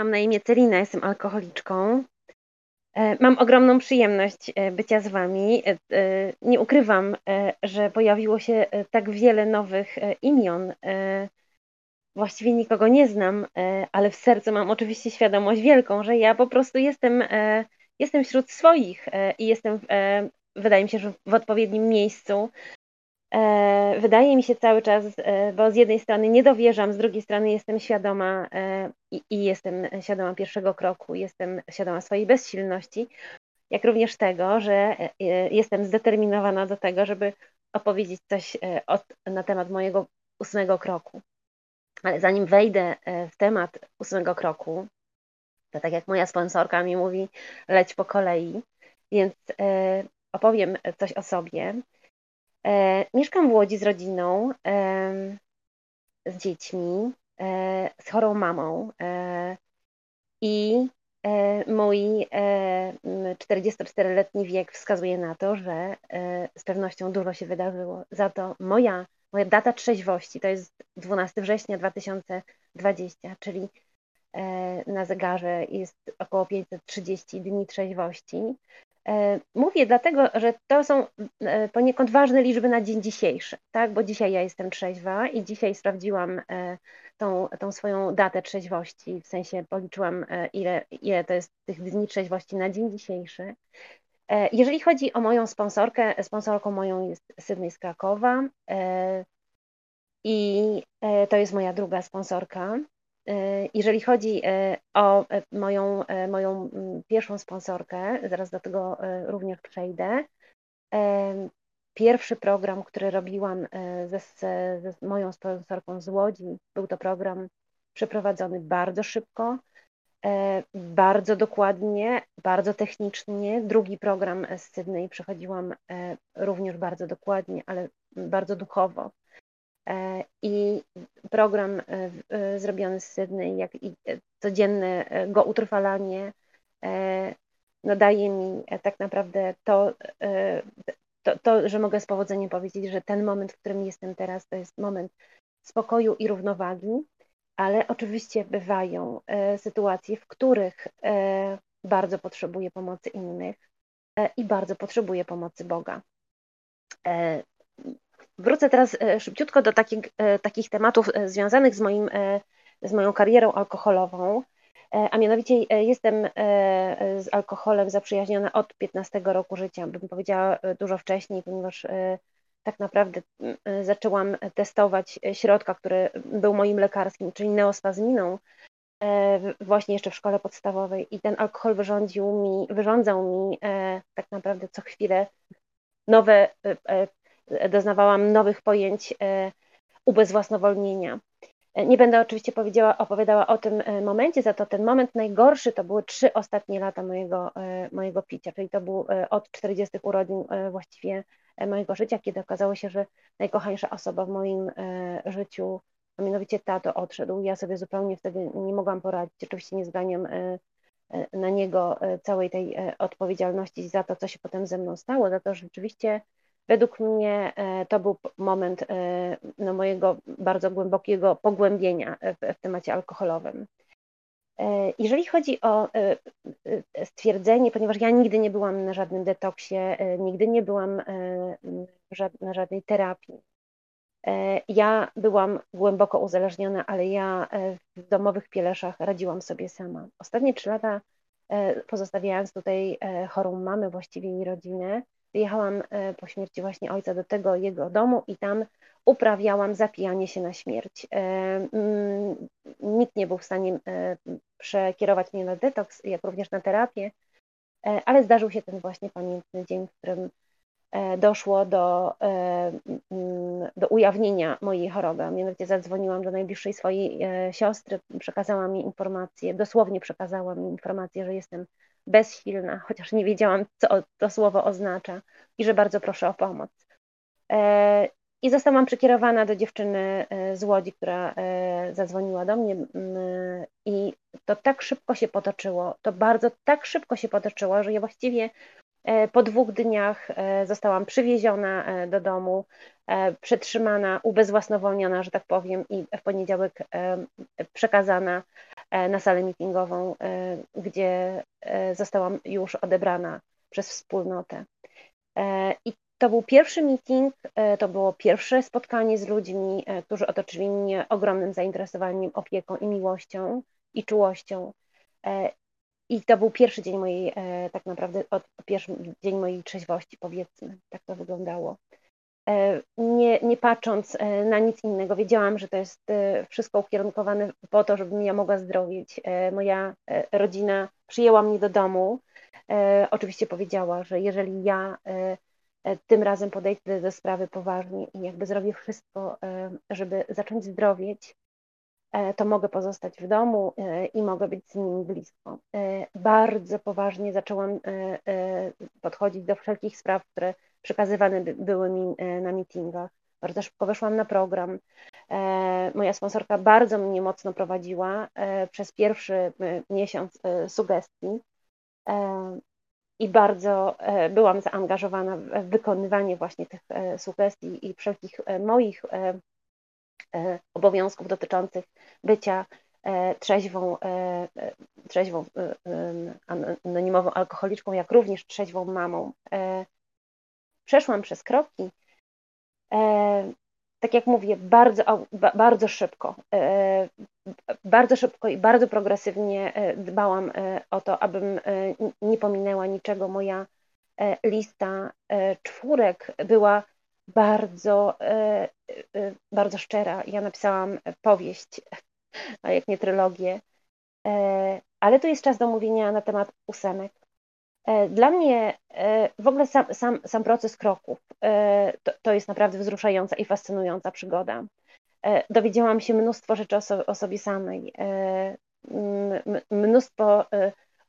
Mam na imię Celina, jestem alkoholiczką. E, mam ogromną przyjemność e, bycia z Wami. E, nie ukrywam, że pojawiło się tak wiele nowych imion. Właściwie nikogo nie znam, ale w sercu mam oczywiście świadomość wielką, że ja po prostu jestem, jestem wśród swoich i jestem, wydaje mi się, że w odpowiednim miejscu. E, wydaje mi się cały czas, e, bo z jednej strony nie dowierzam, z drugiej strony jestem świadoma e, i, i jestem świadoma pierwszego kroku, jestem świadoma swojej bezsilności, jak również tego, że jestem zdeterminowana do tego, żeby opowiedzieć coś od, na temat mojego ósmego kroku. Ale zanim wejdę w temat ósmego kroku, to tak jak moja sponsorka mi mówi, leć po kolei, więc opowiem coś o sobie. E, mieszkam w Łodzi z rodziną, z dziećmi, e, z chorą mamą e, i mój 44-letni e, wiek wskazuje na to, że z pewnością dużo się wydarzyło. Za to moja, moja data trzeźwości to jest 12 września 2020, czyli na zegarze jest około 530 dni trzeźwości. E, mówię dlatego, że to są e, poniekąd ważne liczby na dzień dzisiejszy, tak? bo dzisiaj ja jestem trzeźwa i dzisiaj sprawdziłam e, tą, tą swoją datę trzeźwości, w sensie policzyłam, ile, ile to jest tych dni trzeźwości na dzień dzisiejszy. Jeżeli chodzi o moją sponsorkę, sponsorką moją jest Sydney z Krakowa i to jest moja druga sponsorka. E, jeżeli chodzi e, o e, moją, moją mm, pierwszą sponsorkę, zaraz do tego również przejdę. Pierwszy program, który robiłam ze, ze moją sponsorką z Łodzi, był to program przeprowadzony bardzo szybko, bardzo dokładnie, bardzo technicznie. Drugi program z Sydney przechodziłam również bardzo dokładnie, ale bardzo duchowo. E, I program e, e, zrobiony z Sydney, jak i codzienne go utrwalanie, no daje mi tak naprawdę to, to, to, że mogę z powodzeniem powiedzieć, że ten moment, w którym jestem teraz, to jest moment spokoju i równowagi, ale oczywiście bywają sytuacje, w których bardzo potrzebuję pomocy innych i bardzo potrzebuję pomocy Boga. Wrócę teraz e, szybciutko do takich, e, takich tematów e, związanych z, moim, z moją karierą alkoholową. A mianowicie jestem z alkoholem zaprzyjaźniona od 15 roku życia, bym powiedziała dużo wcześniej, ponieważ tak naprawdę zaczęłam testować środka, który był moim lekarskim, czyli neospazminą, właśnie jeszcze w szkole podstawowej i ten alkohol wyrządził mi, wyrządzał mi tak naprawdę co chwilę nowe doznawałam nowych pojęć e, ubezwłasnowolnienia. E, nie będę oczywiście powiedziała, opowiadała o tym e, momencie, za to ten moment najgorszy to były trzy ostatnie lata mojego, mojego picia, czyli to był od 40 urodzin właściwie mojego życia, kiedy okazało się, że najkochańsza osoba w moim życiu, a mianowicie tato odszedł. Ja sobie zupełnie wtedy nie mogłam poradzić, oczywiście nie zganiam na niego całej tej odpowiedzialności za to, co się potem ze mną stało, za to, że rzeczywiście Według mnie e, to był moment e, no, mojego bardzo głębokiego pogłębienia w, w temacie alkoholowym. E, jeżeli chodzi o stwierdzenie, ponieważ ja nigdy nie byłam na żadnym detoksie, nigdy nie byłam na żadnej terapii, ja byłam głęboko uzależniona, ale ja w domowych pieleszach radziłam sobie sama. Ostatnie trzy lata, pozostawiając tutaj chorą mamę właściwie i rodzinę, Wyjechałam e, po śmierci właśnie ojca do tego jego domu i tam uprawiałam zapijanie się na śmierć. E, mm, nikt nie był w stanie e, przekierować mnie na detoks, jak również na terapię, ale zdarzył się ten właśnie pamiętny dzień, w którym doszło do, mm, do ujawnienia mojej choroby. Mianowicie zadzwoniłam do najbliższej swojej siostry, przekazała mi informację, dosłownie przekazała mi informację, że jestem bezsilna, chociaż nie wiedziałam, co to słowo oznacza i że bardzo proszę o pomoc. E, I zostałam przekierowana do dziewczyny e, z Łodzi, która e, zadzwoniła do mnie i to tak szybko się potoczyło, to bardzo tak szybko się potoczyło, że ja właściwie po dwóch dniach zostałam przywieziona do domu, przetrzymana, ubezwłasnowolniona, że tak powiem, i w poniedziałek przekazana na salę meetingową, gdzie zostałam już odebrana przez wspólnotę. I to był pierwszy meeting, to było pierwsze spotkanie z ludźmi, którzy otoczyli mnie ogromnym zainteresowaniem, opieką i miłością i czułością. I to był pierwszy dzień mojej, tak naprawdę, od pierwszy dzień mojej trzeźwości, powiedzmy, tak to wyglądało. E, nie, nie patrząc e, na nic innego. Wiedziałam, że to jest e, wszystko ukierunkowane po to, żebym ja mogła zdrowieć. Moja rodzina przyjęła mnie do domu. Oczywiście powiedziała, że jeżeli ja tym razem podejdę do sprawy poważnie i jakby zrobię wszystko, żeby zacząć zdrowieć, to mogę pozostać w domu i mogę być z nimi blisko. Bardzo poważnie zaczęłam podchodzić do wszelkich spraw, które przekazywane były mi e, na meetingach. Bardzo szybko weszłam na program. E, moja sponsorka bardzo mnie mocno prowadziła e, przez pierwszy miesiąc sugestii i bardzo byłam zaangażowana w wykonywanie właśnie tych sugestii i wszelkich moich obowiązków dotyczących bycia trzeźwą, trzeźwą anonimową alkoholiczką, jak również trzeźwą mamą przeszłam przez kroki. E, tak jak mówię, bardzo, bardzo szybko, e, bardzo szybko i bardzo progresywnie e, dbałam o to, abym nie pominęła niczego. Moja lista czwórek była bardzo, bardzo szczera. Ja napisałam powieść, a jak nie trylogię, ale to jest czas do mówienia na temat ósemek. E, dla mnie e, w ogóle sam, sam, sam proces kroków e, to, to jest naprawdę wzruszająca i fascynująca przygoda. Dowiedziałam się mnóstwo rzeczy o, o sobie samej, mnóstwo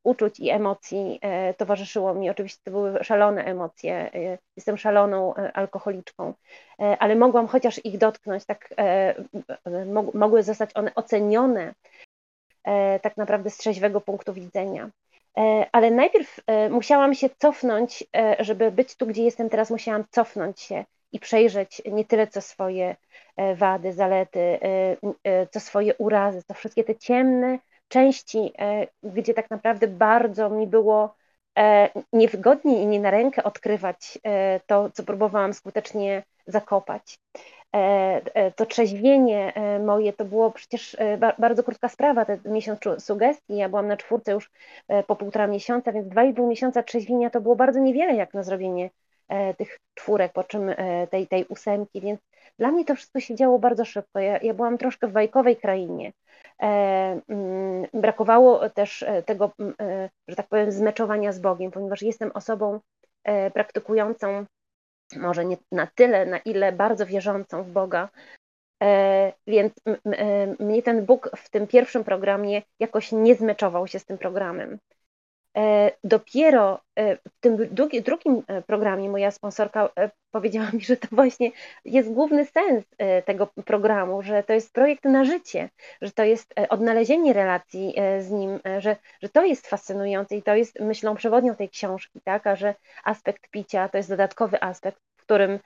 uczuć i emocji towarzyszyło mi. Oczywiście to były szalone emocje. Jestem szaloną alkoholiczką, ale mogłam chociaż ich dotknąć, tak mogły zostać one ocenione tak naprawdę z trzeźwego punktu widzenia. E, ale najpierw e, musiałam się cofnąć, e, żeby być tu, gdzie jestem teraz, musiałam cofnąć się i przejrzeć nie tyle co swoje wady, zalety, co swoje urazy, to wszystkie te ciemne części, gdzie tak naprawdę bardzo mi było niewygodnie i nie na rękę odkrywać to, co próbowałam skutecznie zakopać. E, e, to trzeźwienie e, moje to było przecież bardzo krótka sprawa, ten miesiąc sugestii. Ja byłam na czwórce już po półtora miesiąca, więc dwa i pół miesiąca trzeźwienia to było bardzo niewiele jak na zrobienie tych czwórek, po czym tej, tej ósemki, więc dla mnie to wszystko się działo bardzo szybko. Ja, ja byłam troszkę w bajkowej krainie. Mm, brakowało też tego, że tak powiem, zmeczowania z Bogiem, ponieważ jestem osobą praktykującą może nie na tyle, na ile bardzo wierzącą w Boga. E, więc e, mnie ten Bóg w tym pierwszym programie jakoś nie zmeczował się z tym programem. E, dopiero w tym drugim programie moja sponsorka powiedziała mi, że to właśnie jest główny sens tego programu, że to jest projekt na życie, że to jest odnalezienie relacji z nim, że, że to jest fascynujące i to jest myślą przewodnią tej książki, tak, a że aspekt picia to jest dodatkowy aspekt, w którym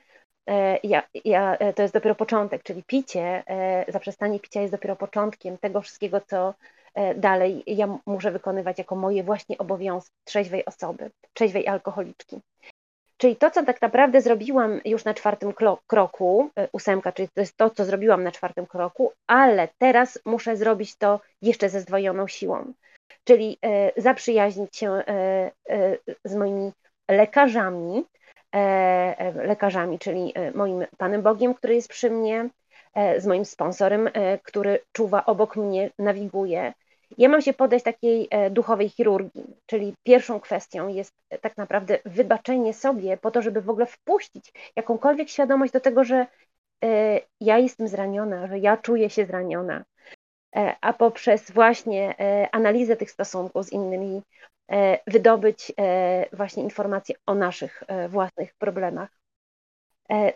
ja, ja, to jest dopiero początek, czyli picie, zaprzestanie picia jest dopiero początkiem tego wszystkiego, co E, dalej ja muszę wykonywać jako moje właśnie obowiązki trzeźwej osoby, trzeźwej alkoholiczki. Czyli to, co tak naprawdę zrobiłam już na czwartym kroku, e, ósemka, czyli to jest to, co zrobiłam na czwartym kroku, ale teraz muszę zrobić to jeszcze ze zdwojoną siłą. Czyli e, zaprzyjaźnić się z moimi lekarzami, lekarzami, czyli moim Panem Bogiem, który jest przy mnie, z moim sponsorem, który czuwa obok mnie, nawiguje, ja mam się podać takiej e, duchowej chirurgii, czyli pierwszą kwestią jest e, tak naprawdę wybaczenie sobie po to, żeby w ogóle wpuścić jakąkolwiek świadomość do tego, że e, ja jestem zraniona, że ja czuję się zraniona, a poprzez właśnie analizę tych stosunków z innymi wydobyć właśnie informacje o naszych własnych problemach.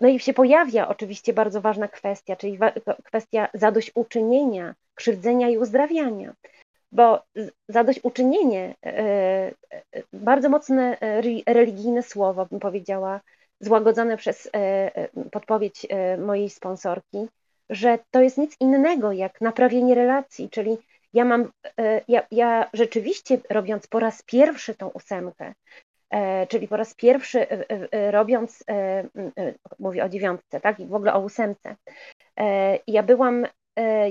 No i się pojawia oczywiście bardzo ważna kwestia, czyli kwestia zadośćuczynienia, krzywdzenia i uzdrawiania. Bo zadośćuczynienie, e, e, bardzo mocne e, religijne słowo, bym powiedziała, złagodzone przez podpowiedź mojej sponsorki, że to jest nic innego jak naprawienie relacji, czyli ja mam, ja, ja rzeczywiście robiąc po raz pierwszy tą ósemkę, czyli po raz pierwszy robiąc, mówię o dziewiątce, tak, i w ogóle o ósemce, ja byłam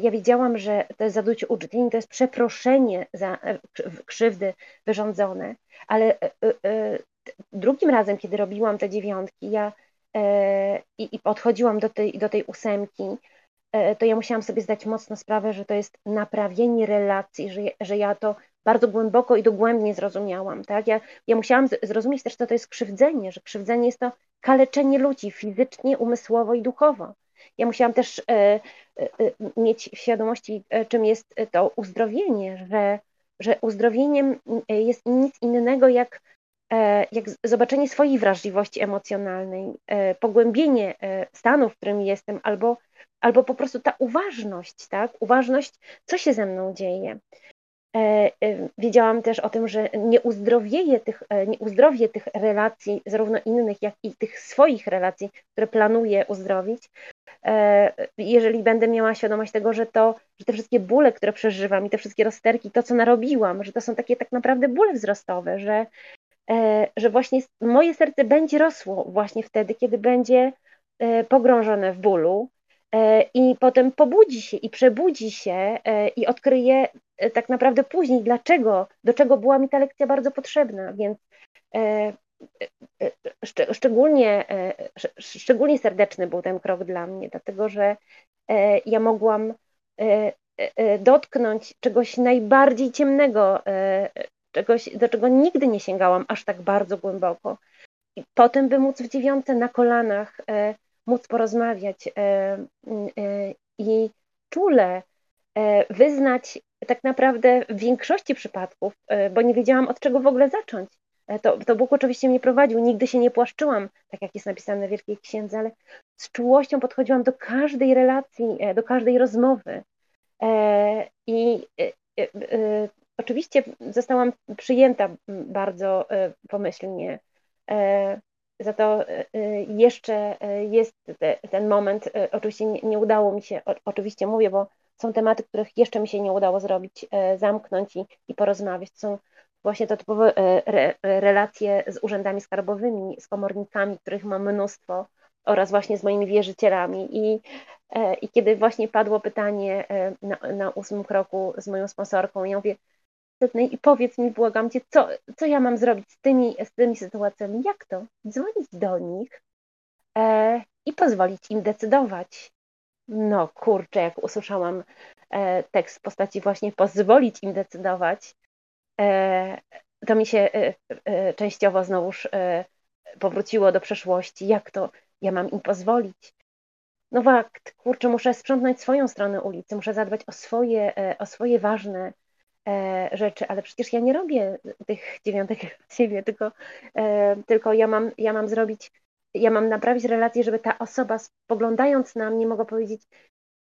ja wiedziałam, że to jest zadośćuczynienie, to jest przeproszenie za krzywdy wyrządzone, ale drugim razem, kiedy robiłam te dziewiątki, ja e, i, i podchodziłam do tej, do tej ósemki, e, to ja musiałam sobie zdać mocno sprawę, że to jest naprawienie relacji, że, że ja to bardzo głęboko i dogłębnie zrozumiałam. Tak? Ja, ja musiałam zrozumieć też, co to jest krzywdzenie, że krzywdzenie jest to kaleczenie ludzi fizycznie, umysłowo i duchowo. Ja musiałam też e, e, mieć w świadomości, czym jest to uzdrowienie, że, że uzdrowieniem jest nic innego jak E, jak zobaczenie swojej wrażliwości emocjonalnej, e, pogłębienie e, stanu, w którym jestem, albo, albo po prostu ta uważność, tak? Uważność, co się ze mną dzieje. Wiedziałam też o tym, że nie uzdrowieję tych, nie uzdrowię tych relacji, zarówno innych, jak i tych swoich relacji, które planuję uzdrowić, jeżeli będę miała świadomość tego, że to, że te wszystkie bóle, które przeżywam i te wszystkie rozterki, to co narobiłam, że to są takie tak naprawdę bóle wzrostowe, że, E, że właśnie moje serce będzie rosło właśnie wtedy, kiedy będzie e, pogrążone w bólu e, i potem pobudzi się i przebudzi się i odkryje tak naprawdę później, dlaczego, do czego była mi ta lekcja bardzo potrzebna, więc szczególnie, szczególnie serdeczny był ten krok dla mnie, dlatego że ja mogłam dotknąć czegoś najbardziej ciemnego czegoś, do czego nigdy nie sięgałam aż tak bardzo głęboko. I potem, by móc w dziewiątce na kolanach e, móc porozmawiać e, e, i czule e, wyznać tak naprawdę w większości przypadków, e, bo nie wiedziałam od czego w ogóle zacząć. E, to, to Bóg oczywiście mnie prowadził, nigdy się nie płaszczyłam, tak jak jest napisane w Wielkiej Księdze, ale z czułością podchodziłam do każdej relacji, do każdej rozmowy. I Oczywiście zostałam przyjęta bardzo e, pomyślnie. E, za to e, jeszcze jest ten moment. Oczywiście nie udało mi się, oczywiście mówię, bo są tematy, których jeszcze mi się nie udało zrobić, zamknąć i, i porozmawiać. Są właśnie to typowe re, relacje z urzędami skarbowymi, z komornikami, których mam mnóstwo, oraz właśnie z moimi wierzycielami. I, i kiedy właśnie padło pytanie na, na ósmym kroku z moją sponsorką, ja mówię, i powiedz mi, błagam cię, co, co ja mam zrobić z tymi, z tymi sytuacjami? Jak to? Dzwonić do nich e, i pozwolić im decydować. No kurczę, jak usłyszałam e, tekst w postaci właśnie pozwolić im decydować, e, to mi się e, e, częściowo znowuż e, powróciło do przeszłości. Jak to ja mam im pozwolić? No fakt, kurczę, muszę sprzątnąć swoją stronę ulicy, muszę zadbać o swoje, o swoje ważne E, rzeczy, ale przecież ja nie robię tych dziewiątek dla siebie, tylko, e, tylko ja, mam, ja mam zrobić, ja mam naprawić relację, żeby ta osoba spoglądając na mnie mogła powiedzieć,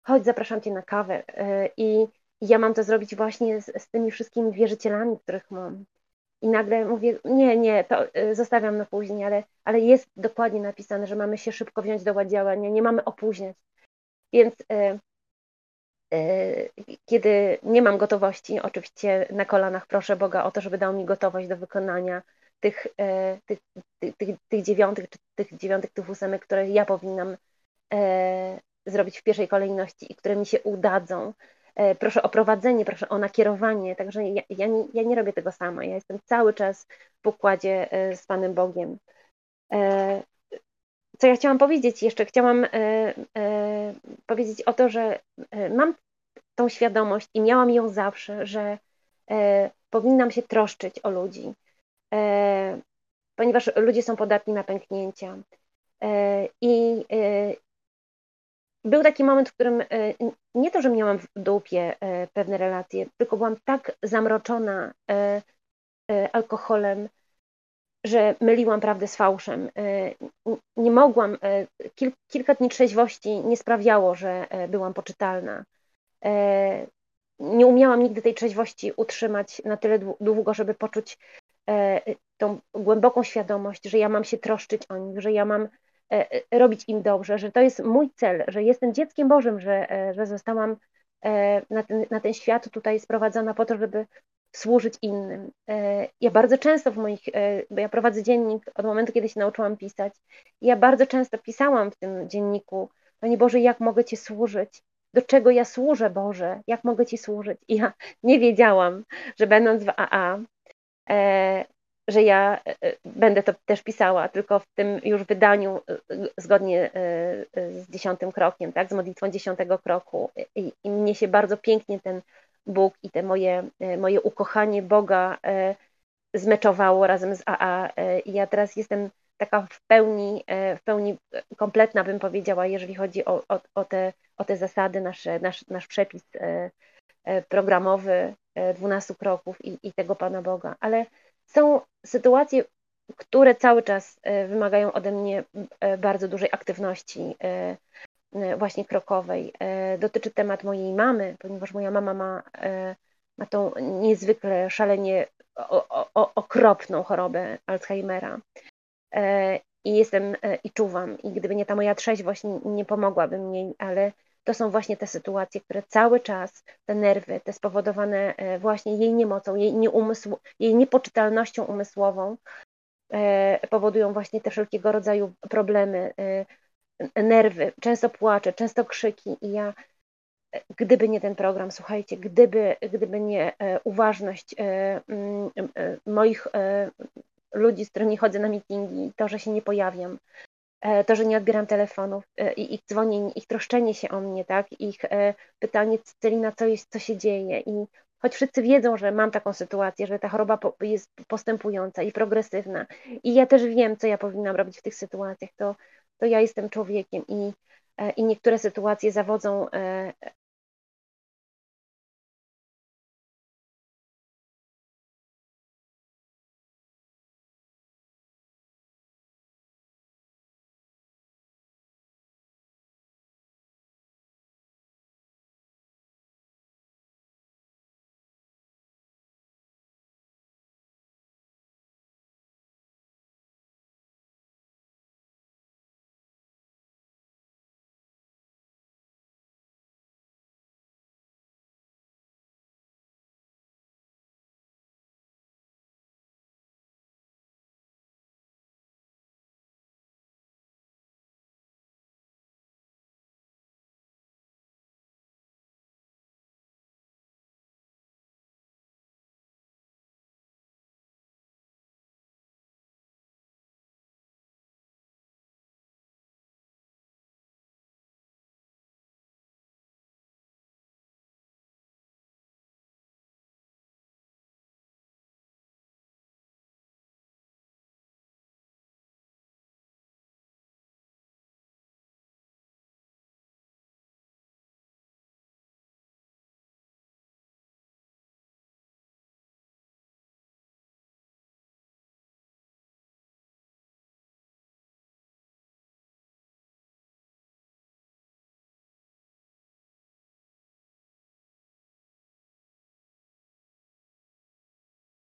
chodź, zapraszam cię na kawę e, i ja mam to zrobić właśnie z, z tymi wszystkimi wierzycielami, których mam. I nagle mówię, nie, nie, to zostawiam na później, ale, ale jest dokładnie napisane, że mamy się szybko wziąć do działania, nie mamy opóźniać. Więc E, kiedy nie mam gotowości, oczywiście na kolanach proszę Boga o to, żeby dał mi gotowość do wykonania tych, e, tych, tych, tych, tych dziewiątych, czy tych dziewiątych, tych ósemek, które ja powinnam e, zrobić w pierwszej kolejności i które mi się udadzą. Proszę o prowadzenie, proszę o nakierowanie, także ja, ja, nie, ja nie robię tego sama. Ja jestem cały czas w układzie z Panem Bogiem. Co ja chciałam powiedzieć jeszcze? Chciałam powiedzieć o to, że mam tą świadomość i miałam ją zawsze, że e, powinnam się troszczyć o ludzi, e, ponieważ ludzie są podatni na pęknięcia. E, I e, był taki moment, w którym e, nie to, że miałam w dupie e, pewne relacje, tylko byłam tak zamroczona alkoholem, że myliłam prawdę z fałszem. Nie mogłam, kil, kilka dni trzeźwości nie sprawiało, że byłam poczytalna. E, nie umiałam nigdy tej trzeźwości utrzymać na tyle długo, żeby poczuć e, tą głęboką świadomość, że ja mam się troszczyć o nich, że ja mam e, robić im dobrze, że to jest mój cel, że jestem dzieckiem Bożym, że, że zostałam na ten, na ten świat tutaj sprowadzona po to, żeby służyć innym. Ja bardzo często w moich, bo ja prowadzę dziennik od momentu, kiedy się nauczyłam pisać, ja bardzo często pisałam w tym dzienniku, Panie Boże, jak mogę Ci służyć? Do czego ja służę, Boże? Jak mogę Ci służyć? I ja nie wiedziałam, że będąc w AA, e, że ja e, będę to też pisała, tylko w tym już wydaniu e, zgodnie z dziesiątym krokiem, tak, z modlitwą dziesiątego kroku. I, I, mnie się bardzo pięknie ten Bóg i te moje, moje ukochanie Boga zmeczowało razem z AA. I ja teraz jestem taka w pełni, w pełni kompletna, bym powiedziała, jeżeli chodzi o, o, o, te, o te zasady, nasze, nasz, nasz przepis programowy 12 kroków i, i tego Pana Boga. Ale są sytuacje, które cały czas e, wymagają ode mnie e, bardzo dużej aktywności e, właśnie krokowej. Dotyczy temat mojej mamy, ponieważ moja mama ma, ma tą niezwykle szalenie o, o, okropną chorobę Alzheimera. I jestem i czuwam. I gdyby nie ta moja trzeźwość, nie, pomogłabym jej, ale to są właśnie te sytuacje, które cały czas, te nerwy, te spowodowane e, właśnie jej niemocą, jej, nieumysł, jej niepoczytalnością umysłową, e, powodują właśnie te wszelkiego rodzaju problemy, e, nerwy, często płacze, często krzyki. I ja gdyby nie ten program, słuchajcie, gdyby, gdyby nie uważność moich ludzi, z którymi chodzę na meetingi, to, że się nie pojawiam, to, że nie odbieram telefonów e, i ich dzwonienie, ich troszczenie się o mnie, tak, ich e, pytanie, Celina, co, jest, co się dzieje? I choć wszyscy wiedzą, że mam taką sytuację, że ta choroba jest postępująca i progresywna i ja też wiem, co ja powinnam robić w tych sytuacjach, to, to ja jestem człowiekiem i, i niektóre sytuacje zawodzą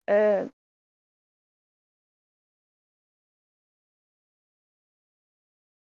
uh,